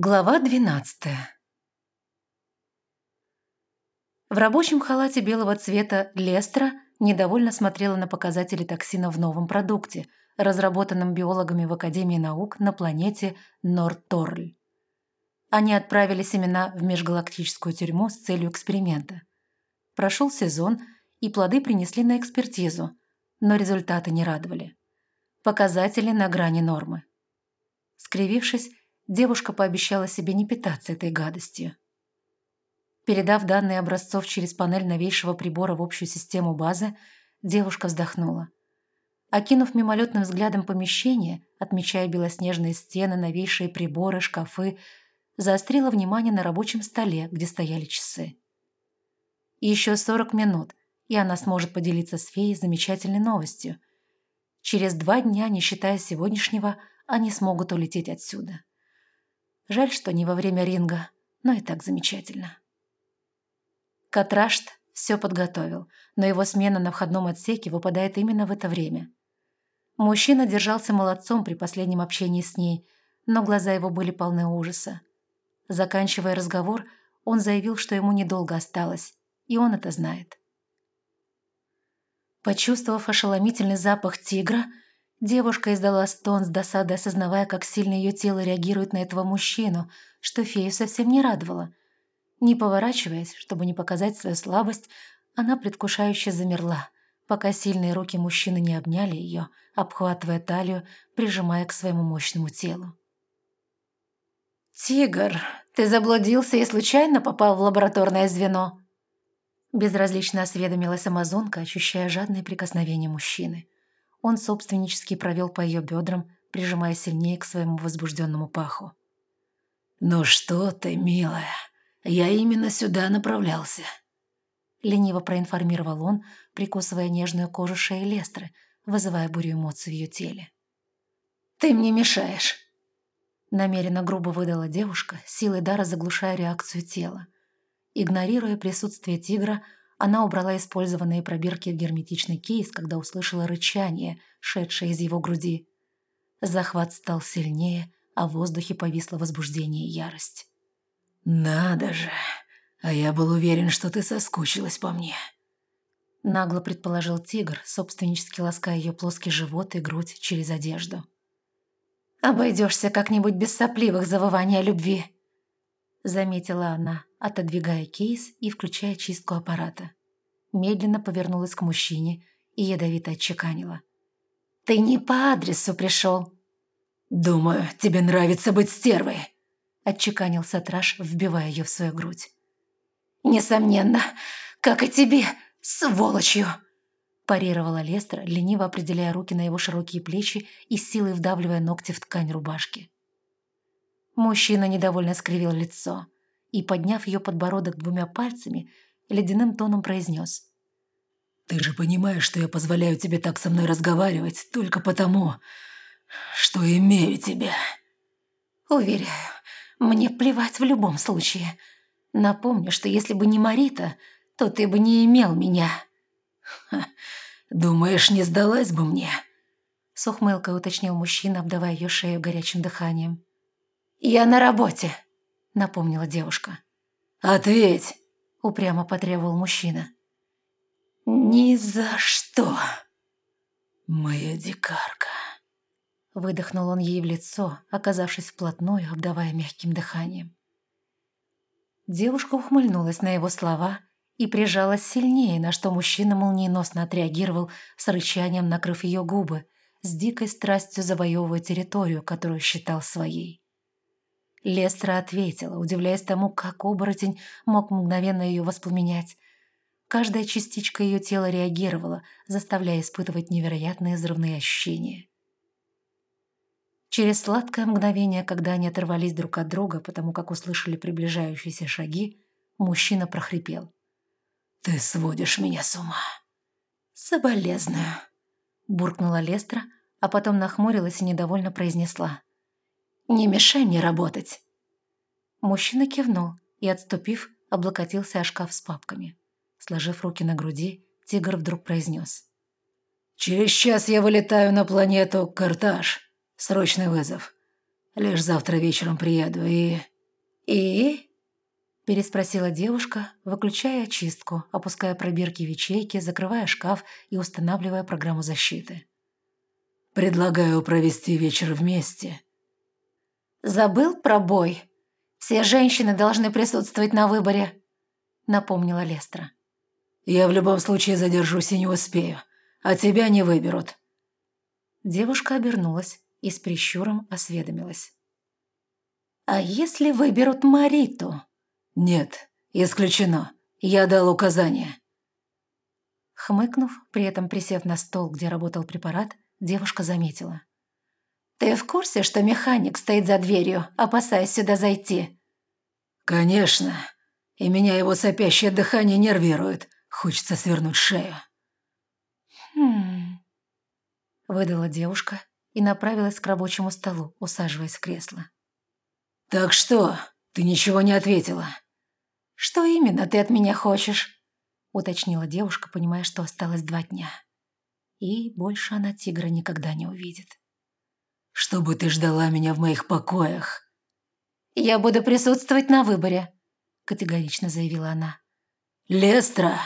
Глава двенадцатая В рабочем халате белого цвета Лестра недовольно смотрела на показатели токсина в новом продукте, разработанном биологами в Академии наук на планете Норторль. Они отправили семена в межгалактическую тюрьму с целью эксперимента. Прошел сезон, и плоды принесли на экспертизу, но результаты не радовали. Показатели на грани нормы. Скривившись, девушка пообещала себе не питаться этой гадостью. Передав данные образцов через панель новейшего прибора в общую систему базы, девушка вздохнула. Окинув мимолетным взглядом помещение, отмечая белоснежные стены, новейшие приборы, шкафы, заострила внимание на рабочем столе, где стояли часы. Еще 40 минут, и она сможет поделиться с феей замечательной новостью. Через два дня, не считая сегодняшнего, они смогут улететь отсюда. Жаль, что не во время ринга, но и так замечательно. Катрашт все подготовил, но его смена на входном отсеке выпадает именно в это время. Мужчина держался молодцом при последнем общении с ней, но глаза его были полны ужаса. Заканчивая разговор, он заявил, что ему недолго осталось, и он это знает. Почувствовав ошеломительный запах тигра, Девушка издала стон с досадой, осознавая, как сильно ее тело реагирует на этого мужчину, что фею совсем не радовало. Не поворачиваясь, чтобы не показать свою слабость, она предвкушающе замерла, пока сильные руки мужчины не обняли ее, обхватывая талию, прижимая к своему мощному телу. «Тигр, ты заблудился и случайно попал в лабораторное звено?» Безразлично осведомилась амазонка, ощущая жадное прикосновение мужчины. Он собственнически провел по ее бедрам, прижимая сильнее к своему возбужденному паху. «Ну что ты, милая, я именно сюда направлялся», Лениво проинформировал он, прикусывая нежную кожу шеи Лестры, вызывая бурю эмоций в ее теле. «Ты мне мешаешь!» Намеренно грубо выдала девушка, силой дара заглушая реакцию тела. Игнорируя присутствие тигра, она убрала использованные пробирки в герметичный кейс, когда услышала рычание, шедшее из его груди. Захват стал сильнее, а в воздухе повисло возбуждение и ярость. «Надо же! А я был уверен, что ты соскучилась по мне!» Нагло предположил тигр, собственнически лаская ее плоский живот и грудь через одежду. «Обойдешься как-нибудь без сопливых завываний о любви!» Заметила она, отодвигая кейс и включая чистку аппарата. Медленно повернулась к мужчине и ядовито отчеканила. «Ты не по адресу пришел!» «Думаю, тебе нравится быть стервой!» Отчеканил Сатраш, вбивая ее в свою грудь. «Несомненно, как и тебе, сволочью!» парировала Лестер, лениво определяя руки на его широкие плечи и силой вдавливая ногти в ткань рубашки. Мужчина недовольно скривил лицо и, подняв ее подбородок двумя пальцами, ледяным тоном произнес. «Ты же понимаешь, что я позволяю тебе так со мной разговаривать только потому, что имею тебя». «Уверяю, мне плевать в любом случае. Напомню, что если бы не Марита, то ты бы не имел меня». Ха, «Думаешь, не сдалась бы мне?» С ухмылкой уточнил мужчина, обдавая ее шею горячим дыханием. «Я на работе», — напомнила девушка. «Ответь!» — упрямо потребовал мужчина. «Ни за что!» «Моя дикарка!» Выдохнул он ей в лицо, оказавшись вплотную, обдавая мягким дыханием. Девушка ухмыльнулась на его слова и прижалась сильнее, на что мужчина молниеносно отреагировал с рычанием, накрыв ее губы, с дикой страстью завоевывая территорию, которую считал своей. Лестра ответила, удивляясь тому, как оборотень мог мгновенно ее воспламенять. Каждая частичка ее тела реагировала, заставляя испытывать невероятные взрывные ощущения. Через сладкое мгновение, когда они оторвались друг от друга, потому как услышали приближающиеся шаги, мужчина прохрипел. «Ты сводишь меня с ума!» «Соболезную!» – буркнула Лестра, а потом нахмурилась и недовольно произнесла. Не мешай мне работать». Мужчина кивнул и, отступив, облокотился о шкаф с папками. Сложив руки на груди, тигр вдруг произнес. «Через час я вылетаю на планету Карташ. Срочный вызов. Лишь завтра вечером приеду и...» «И?» переспросила девушка, выключая очистку, опуская пробирки в ячейки, закрывая шкаф и устанавливая программу защиты. «Предлагаю провести вечер вместе». «Забыл про бой? Все женщины должны присутствовать на выборе», — напомнила Лестра. «Я в любом случае задержусь и не успею, а тебя не выберут». Девушка обернулась и с прищуром осведомилась. «А если выберут Мариту?» «Нет, исключено. Я дал указание». Хмыкнув, при этом присев на стол, где работал препарат, девушка заметила. «Ты в курсе, что механик стоит за дверью, опасаясь сюда зайти?» «Конечно. И меня его сопящее дыхание нервирует. Хочется свернуть шею». «Хм...» Выдала девушка и направилась к рабочему столу, усаживаясь в кресло. «Так что, ты ничего не ответила?» «Что именно ты от меня хочешь?» уточнила девушка, понимая, что осталось два дня. И больше она тигра никогда не увидит. «Чтобы ты ждала меня в моих покоях». «Я буду присутствовать на выборе», категорично заявила она. «Лестра,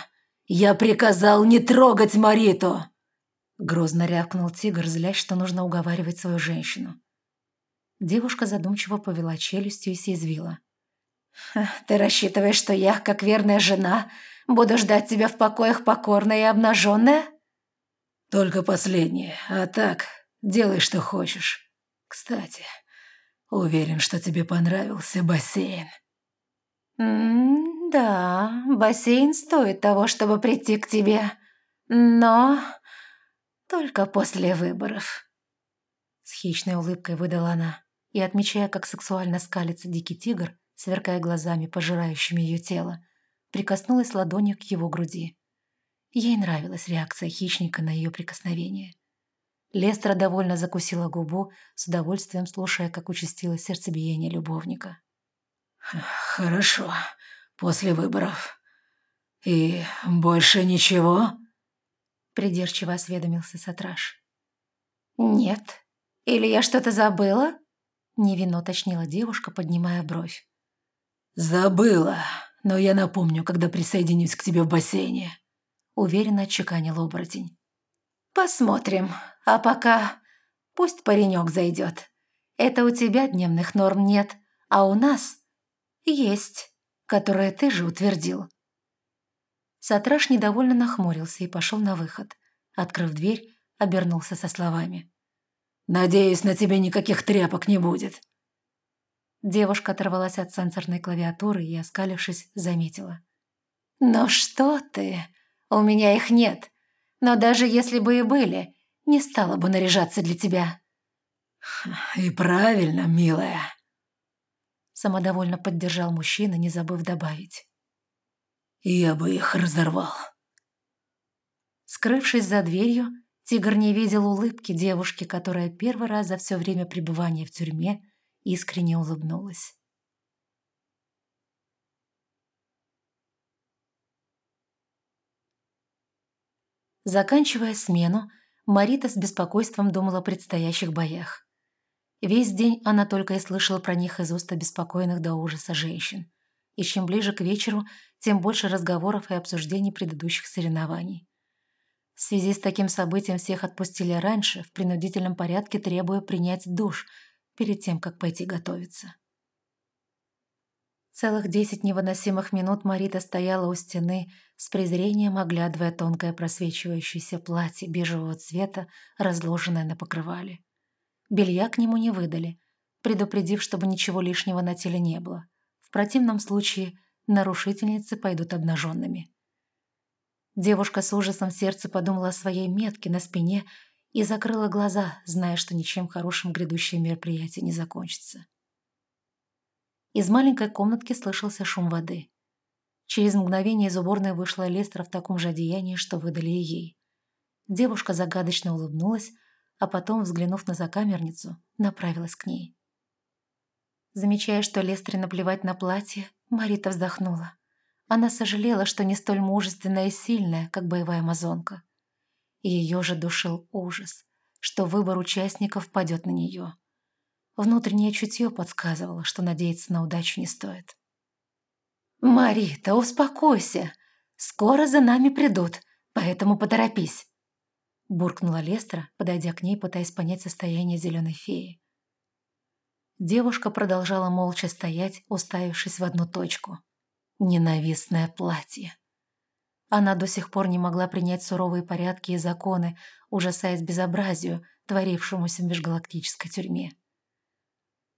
я приказал не трогать Мариту!» Грозно рявкнул тигр, злясь, что нужно уговаривать свою женщину. Девушка задумчиво повела челюстью и съязвила. «Ты рассчитываешь, что я, как верная жена, буду ждать тебя в покоях покорная и обнаженная?» «Только последнее, а так, делай, что хочешь. Кстати, уверен, что тебе понравился бассейн». «Да, бассейн стоит того, чтобы прийти к тебе, но только после выборов». С хищной улыбкой выдала она и, отмечая, как сексуально скалится дикий тигр, сверкая глазами, пожирающими ее тело, прикоснулась ладонью к его груди. Ей нравилась реакция хищника на ее прикосновение. Лестра довольно закусила губу, с удовольствием слушая, как участилось сердцебиение любовника. «Хорошо, после выборов. И больше ничего?» Придирчиво осведомился Сатраш. «Нет. Или я что-то забыла?» Невинно уточнила девушка, поднимая бровь. «Забыла, но я напомню, когда присоединюсь к тебе в бассейне», — уверенно отчеканил оборотень. «Посмотрим. А пока пусть паренек зайдет. Это у тебя дневных норм нет, а у нас есть, которые ты же утвердил». Сатраш недовольно нахмурился и пошел на выход. Открыв дверь, обернулся со словами. «Надеюсь, на тебе никаких тряпок не будет». Девушка оторвалась от сенсорной клавиатуры и, оскалившись, заметила. «Ну что ты? У меня их нет. Но даже если бы и были, не стала бы наряжаться для тебя». «И правильно, милая», — самодовольно поддержал мужчина, не забыв добавить. «Я бы их разорвал». Скрывшись за дверью, Тигр не видел улыбки девушки, которая первый раз за все время пребывания в тюрьме искренне улыбнулась. Заканчивая смену, Марита с беспокойством думала о предстоящих боях. Весь день она только и слышала про них из уст обеспокоенных до ужаса женщин. И чем ближе к вечеру, тем больше разговоров и обсуждений предыдущих соревнований. В связи с таким событием всех отпустили раньше, в принудительном порядке требуя принять душ – перед тем, как пойти готовиться. Целых десять невыносимых минут Марита стояла у стены, с презрением оглядывая тонкое просвечивающееся платье бежевого цвета, разложенное на покрывале. Белья к нему не выдали, предупредив, чтобы ничего лишнего на теле не было. В противном случае нарушительницы пойдут обнаженными. Девушка с ужасом в сердце подумала о своей метке на спине и закрыла глаза, зная, что ничем хорошим грядущее мероприятие не закончится. Из маленькой комнатки слышался шум воды. Через мгновение из уборной вышла Лестра в таком же одеянии, что выдали и ей. Девушка загадочно улыбнулась, а потом, взглянув на закамерницу, направилась к ней. Замечая, что Лестре наплевать на платье, Марита вздохнула. Она сожалела, что не столь мужественная и сильная, как боевая амазонка ее же душил ужас, что выбор участников падет на нее. Внутреннее чутье подсказывало, что надеяться на удачу не стоит. «Марита, успокойся. Скоро за нами придут, поэтому поторопись», – буркнула Лестра, подойдя к ней, пытаясь понять состояние зеленой феи. Девушка продолжала молча стоять, уставившись в одну точку. Ненавистное платье. Она до сих пор не могла принять суровые порядки и законы, ужасаясь безобразию, творившемуся в межгалактической тюрьме.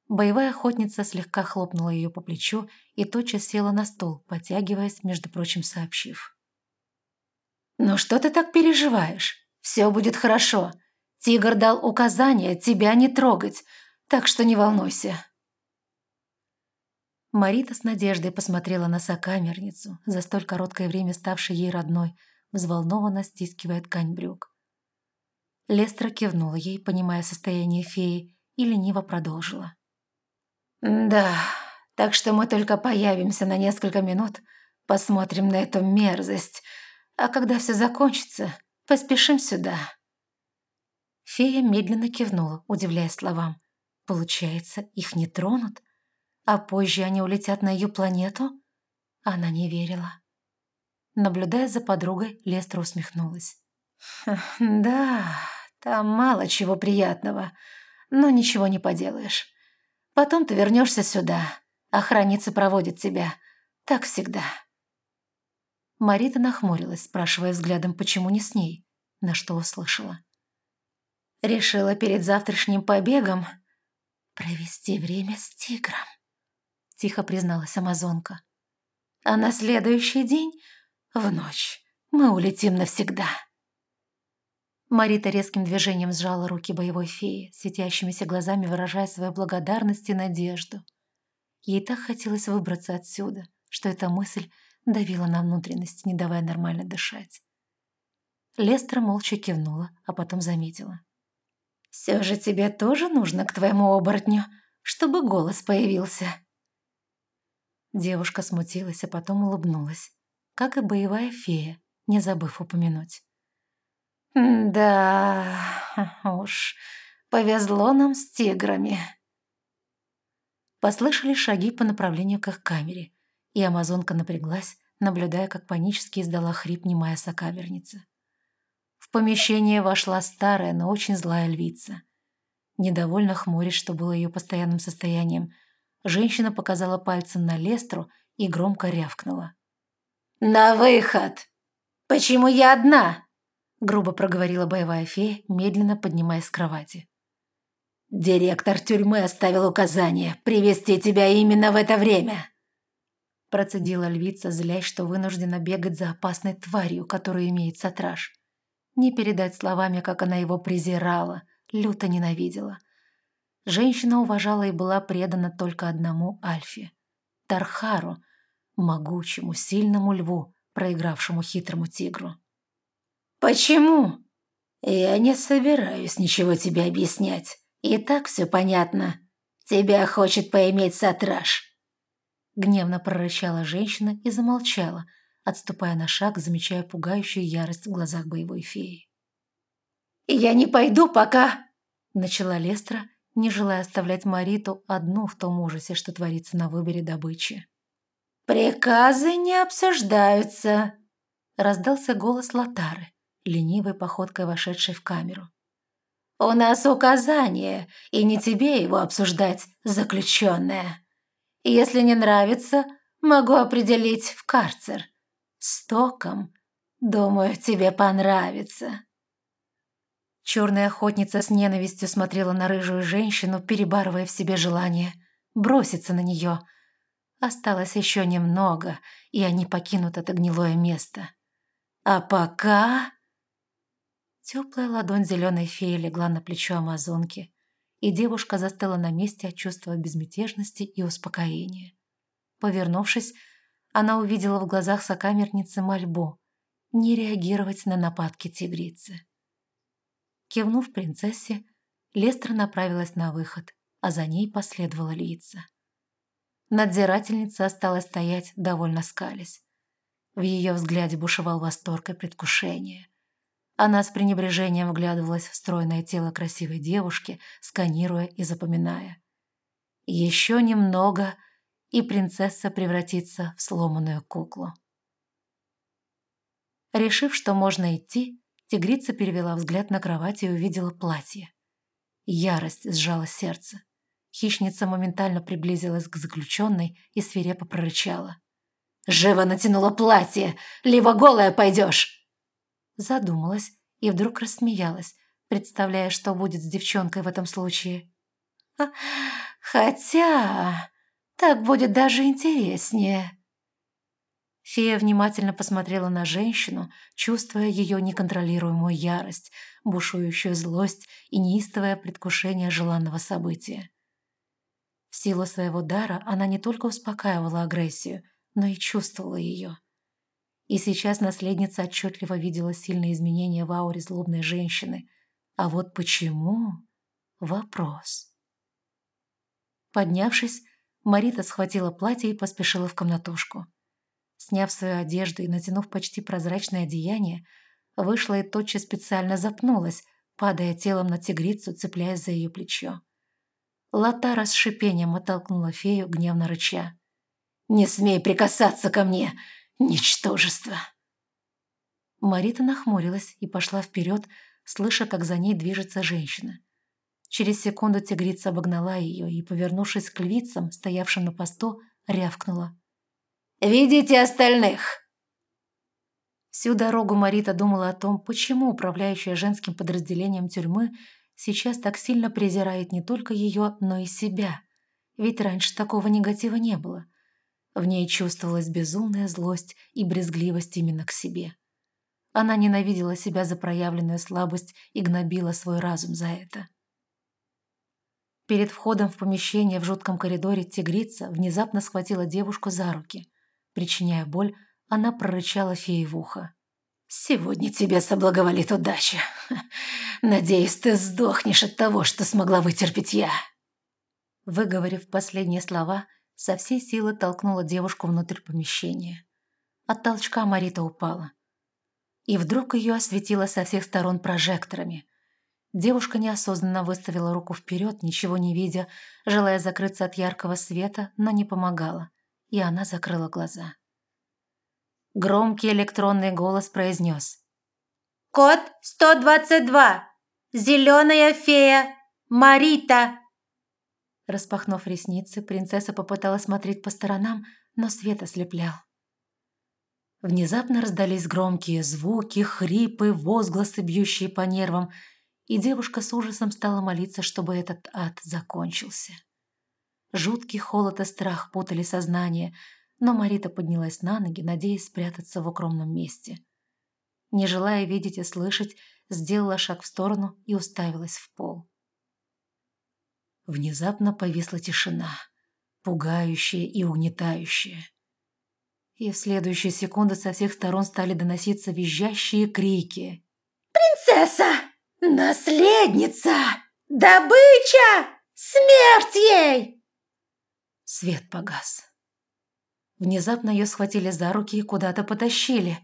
Боевая охотница слегка хлопнула ее по плечу и тотчас села на стол, потягиваясь, между прочим, сообщив. «Ну что ты так переживаешь? Все будет хорошо. Тигр дал указание тебя не трогать, так что не волнуйся». Марита с надеждой посмотрела на сокамерницу, за столь короткое время ставшей ей родной, взволнованно стискивая ткань брюк. Лестра кивнула ей, понимая состояние феи, и лениво продолжила. «Да, так что мы только появимся на несколько минут, посмотрим на эту мерзость, а когда все закончится, поспешим сюда». Фея медленно кивнула, удивляясь словам. «Получается, их не тронут? А позже они улетят на ее планету?» Она не верила. Наблюдая за подругой, Лестра усмехнулась. «Да, там мало чего приятного, но ничего не поделаешь. Потом ты вернешься сюда. Охранница проводит тебя. Так всегда». Марита нахмурилась, спрашивая взглядом, почему не с ней, на что услышала. «Решила перед завтрашним побегом провести время с тигром», — тихо призналась Амазонка. «А на следующий день, в ночь, мы улетим навсегда». Марита резким движением сжала руки боевой феи, светящимися глазами выражая свою благодарность и надежду. Ей так хотелось выбраться отсюда, что эта мысль давила на внутренность, не давая нормально дышать. Лестра молча кивнула, а потом заметила. «Все же тебе тоже нужно к твоему оборотню, чтобы голос появился». Девушка смутилась, а потом улыбнулась, как и боевая фея, не забыв упомянуть. «Да уж, повезло нам с тиграми». Послышали шаги по направлению к их камере, и амазонка напряглась, наблюдая, как панически издала хрип немая сокамерница. В помещение вошла старая, но очень злая львица. Недовольно хмурясь, что было ее постоянным состоянием, женщина показала пальцем на Лестру и громко рявкнула. «На выход! Почему я одна?» Грубо проговорила боевая фея, медленно поднимаясь с кровати. «Директор тюрьмы оставил указание привести тебя именно в это время!» Процедила львица, злясь, что вынуждена бегать за опасной тварью, которую имеет Сатраж. Не передать словами, как она его презирала, люто ненавидела. Женщина уважала и была предана только одному Альфе – Тархару, могучему, сильному льву, проигравшему хитрому тигру. «Почему?» «Я не собираюсь ничего тебе объяснять. И так все понятно. Тебя хочет поиметь Сатраж». Гневно прорычала женщина и замолчала, отступая на шаг, замечая пугающую ярость в глазах боевой феи. «Я не пойду пока!» – начала Лестра, не желая оставлять Мариту одну в том ужасе, что творится на выборе добычи. «Приказы не обсуждаются!» – раздался голос Латары ленивой походкой вошедшей в камеру. «У нас указание, и не тебе его обсуждать, заключенная. Если не нравится, могу определить в карцер. С током, думаю, тебе понравится». Черная охотница с ненавистью смотрела на рыжую женщину, перебарывая в себе желание броситься на нее. Осталось еще немного, и они покинут это гнилое место. А пока... Теплая ладонь зеленой феи легла на плечо амазонки, и девушка застыла на месте от чувства безмятежности и успокоения. Повернувшись, она увидела в глазах сокамерницы мольбу не реагировать на нападки тигрицы. Кивнув принцессе, Лестра направилась на выход, а за ней последовала лица. Надзирательница осталась стоять, довольно скались. В ее взгляде бушевал восторг и предвкушение. Она с пренебрежением вглядывалась в стройное тело красивой девушки, сканируя и запоминая. Еще немного, и принцесса превратится в сломанную куклу. Решив, что можно идти, тигрица перевела взгляд на кровать и увидела платье. Ярость сжала сердце. Хищница моментально приблизилась к заключенной и свирепо прорычала. «Живо натянула платье! Либо голая пойдешь!» Задумалась и вдруг рассмеялась, представляя, что будет с девчонкой в этом случае. «Хотя так будет даже интереснее». Фея внимательно посмотрела на женщину, чувствуя ее неконтролируемую ярость, бушующую злость и неистовое предвкушение желанного события. В силу своего дара она не только успокаивала агрессию, но и чувствовала ее. И сейчас наследница отчетливо видела сильные изменения в ауре злобной женщины. А вот почему? Вопрос. Поднявшись, Марита схватила платье и поспешила в комнатушку. Сняв свою одежду и натянув почти прозрачное одеяние, вышла и тотчас специально запнулась, падая телом на тигрицу, цепляясь за ее плечо. Латара с шипением оттолкнула фею, гневно рыча. «Не смей прикасаться ко мне, ничтожество!» Марита нахмурилась и пошла вперед, слыша, как за ней движется женщина. Через секунду тигрица обогнала ее и, повернувшись к львицам, стоявшим на посту, рявкнула. «Видите остальных!» Всю дорогу Марита думала о том, почему управляющая женским подразделением тюрьмы сейчас так сильно презирает не только ее, но и себя. Ведь раньше такого негатива не было. В ней чувствовалась безумная злость и брезгливость именно к себе. Она ненавидела себя за проявленную слабость и гнобила свой разум за это. Перед входом в помещение в жутком коридоре тигрица внезапно схватила девушку за руки. Причиняя боль, она прорычала фее в ухо. «Сегодня тебе соблаговолит удача. Надеюсь, ты сдохнешь от того, что смогла вытерпеть я». Выговорив последние слова, со всей силы толкнула девушку внутрь помещения. От толчка Марита упала. И вдруг ее осветило со всех сторон прожекторами. Девушка неосознанно выставила руку вперед, ничего не видя, желая закрыться от яркого света, но не помогала, и она закрыла глаза. Громкий электронный голос произнес. «Код 122! Зеленая фея! Марита!» Распахнув ресницы, принцесса попыталась смотреть по сторонам, но свет ослеплял. Внезапно раздались громкие звуки, хрипы, возгласы, бьющие по нервам – и девушка с ужасом стала молиться, чтобы этот ад закончился. Жуткий холод и страх путали сознание, но Марита поднялась на ноги, надеясь спрятаться в укромном месте. Не желая видеть и слышать, сделала шаг в сторону и уставилась в пол. Внезапно повисла тишина, пугающая и угнетающая. И в следующие секунды со всех сторон стали доноситься визжащие крики. «Принцесса!» «Наследница! Добыча! Смерть ей!» Свет погас. Внезапно ее схватили за руки и куда-то потащили.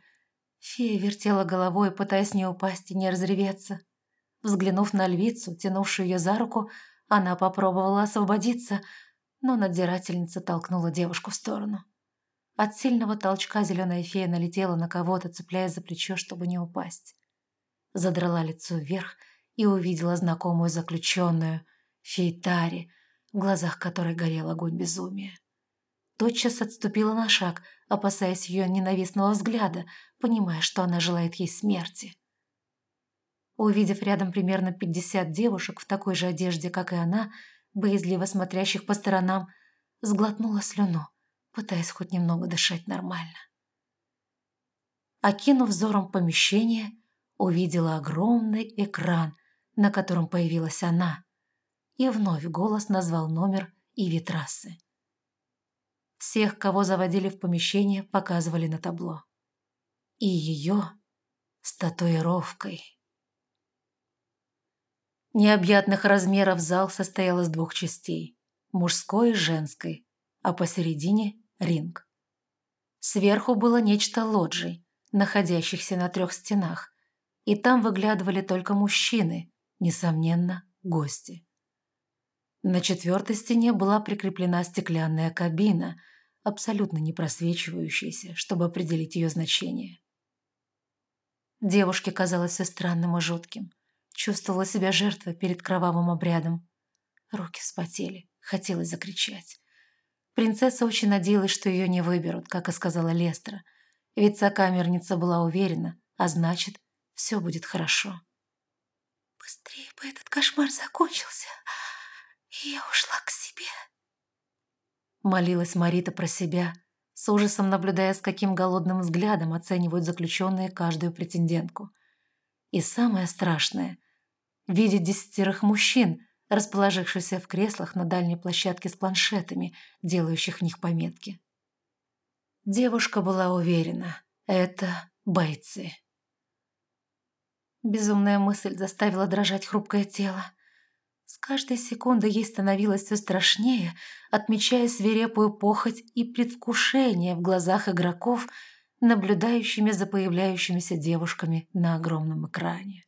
Фея вертела головой, пытаясь не упасть и не разреветься. Взглянув на львицу, тянувшую ее за руку, она попробовала освободиться, но надзирательница толкнула девушку в сторону. От сильного толчка зеленая фея налетела на кого-то, цепляясь за плечо, чтобы не упасть задрала лицо вверх и увидела знакомую заключенную, Фейтари, в глазах которой горел огонь безумия. Тотчас отступила на шаг, опасаясь ее ненавистного взгляда, понимая, что она желает ей смерти. Увидев рядом примерно пятьдесят девушек в такой же одежде, как и она, боязливо смотрящих по сторонам, сглотнула слюну, пытаясь хоть немного дышать нормально. Окинув взором помещение, увидела огромный экран, на котором появилась она, и вновь голос назвал номер и витрасы. Всех, кого заводили в помещение, показывали на табло. И ее с татуировкой. Необъятных размеров зал состоял из двух частей – мужской и женской, а посередине – ринг. Сверху было нечто лоджий, находящихся на трех стенах, и там выглядывали только мужчины, несомненно, гости. На четвертой стене была прикреплена стеклянная кабина, абсолютно не просвечивающаяся, чтобы определить ее значение. Девушке казалось все странным и жутким. Чувствовала себя жертвой перед кровавым обрядом. Руки вспотели, хотелось закричать. Принцесса очень надеялась, что ее не выберут, как и сказала Лестра, ведь сокамерница была уверена, а значит, все будет хорошо. «Быстрее бы этот кошмар закончился!» и я ушла к себе. Молилась Марита про себя, с ужасом наблюдая, с каким голодным взглядом оценивают заключенные каждую претендентку. И самое страшное – видеть десятерых мужчин, расположившихся в креслах на дальней площадке с планшетами, делающих в них пометки. Девушка была уверена – это бойцы. Безумная мысль заставила дрожать хрупкое тело. С каждой секундой ей становилось все страшнее, отмечая свирепую похоть и предвкушение в глазах игроков, наблюдающими за появляющимися девушками на огромном экране.